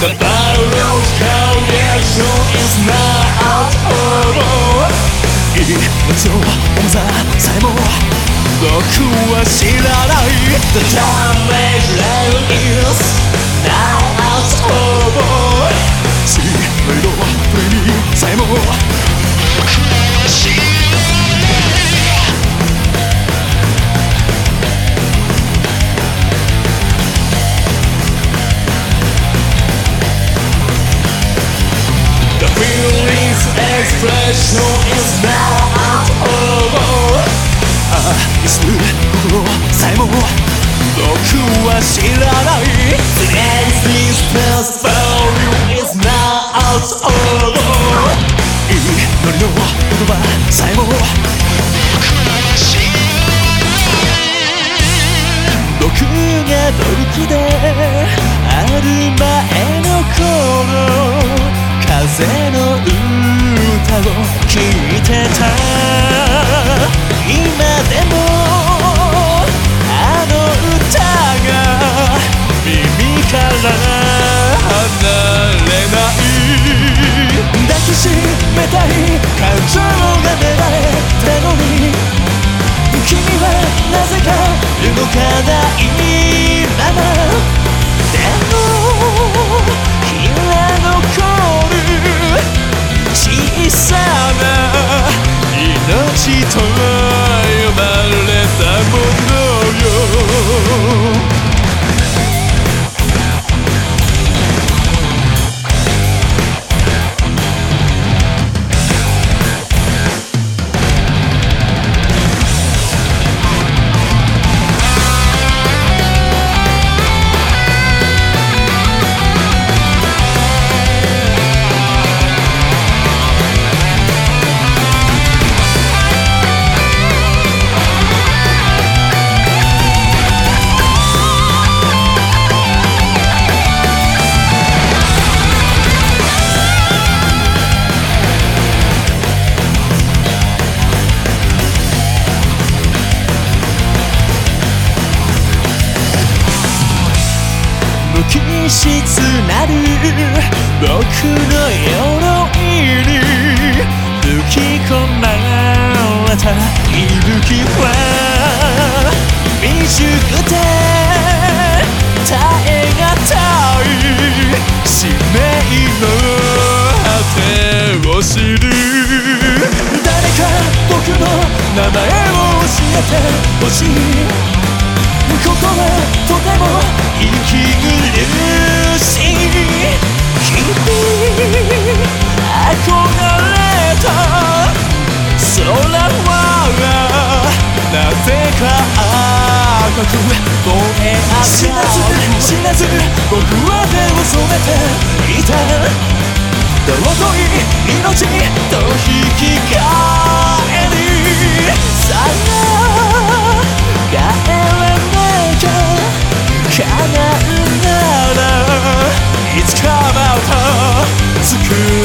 That I will connection is not all いい街の重ささえも僕は知らない The damage level is feelings expression is not over ああ、す心さえも僕は知らない The existence value is not over 祈りの言葉さえも僕は知らない僕がドルキである前の頃風の歌を聴いてた。今でもあの歌が耳から離れない。抱きしめたい感情が芽生え質なる僕の鎧に吹き込まれた息吹は未熟で耐えがたい使命の果てを知る。誰か僕の名前を教えてほしい。ここはとても息苦しい君憧れた空はなぜか赤く燃え上がる死なず死なず僕は手を染めていた尊い命 It's come out of school.